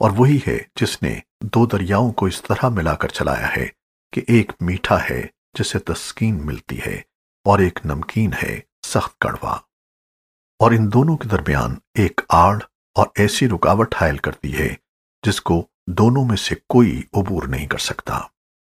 और वही है जिसने दो दरियाओं को इस तरह मिलाकर चलाया है कि एक मीठा है जिसे तस्कीन मिलती है और एक नमकीन है सख्त कड़वा। और इन दोनों के दरमियान एक आड़ और ऐसी रुकावट हायल करती है जिसको दोनों में से कोई अबूर नहीं कर सकता।